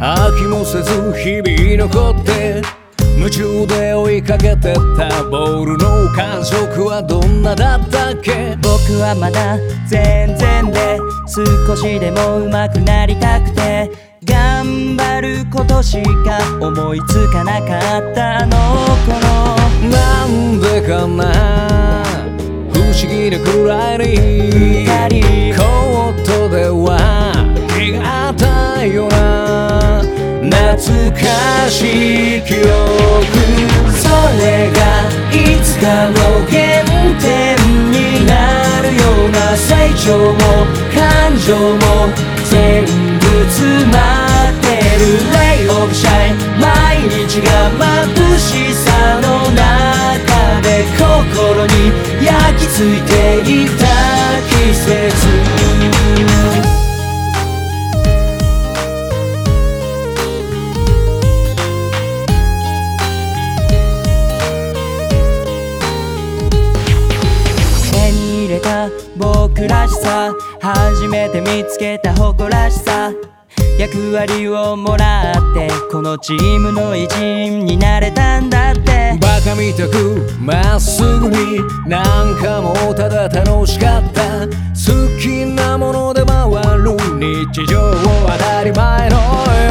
飽きもせず日々残って夢中で追いかけてたボールの感触はどんなだったっけ？僕はまだ全然で少しでも上手くなりたくて。頑張ることしか思いつかなかったあの頃なんでかな？不思議なくらいにコートではったよな懐かしい記憶。それがいつかの原点になるような成長も感情も全部詰まってる。レイオブシャイン毎日が眩しさの中で心に焼き付いていた季節。僕らしさ初めて見つけた誇らしさ。役割をもらってこのチームの一員になれたんだって。バカみたくまっすぐになんかもうただ楽しかった。好きなもので回る日常を当たり前のよ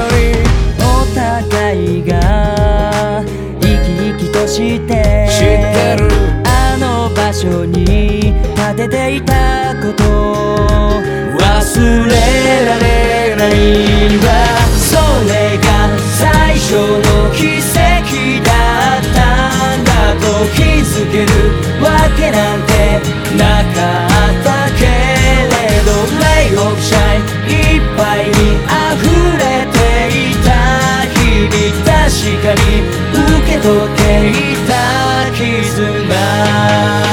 うに。お互いが生き生きとして。知ってる。あの場所に立てていたこと忘れられないんだそれが最初の奇跡だったんだと気づけるわけなんてなかったけれどレイオブシャインいっぱいに溢れていた日々確かに受け取っていた絆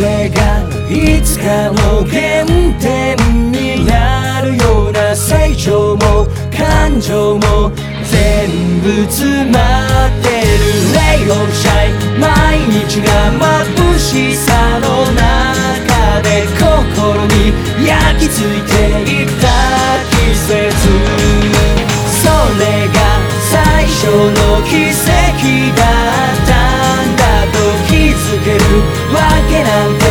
れがいつかの原点になるような成長も感情も全部詰まってるレイオブシャイン毎日が眩しさの中で心に焼き付いていった季節それが最初の奇跡だったんだと気づけるわけなんて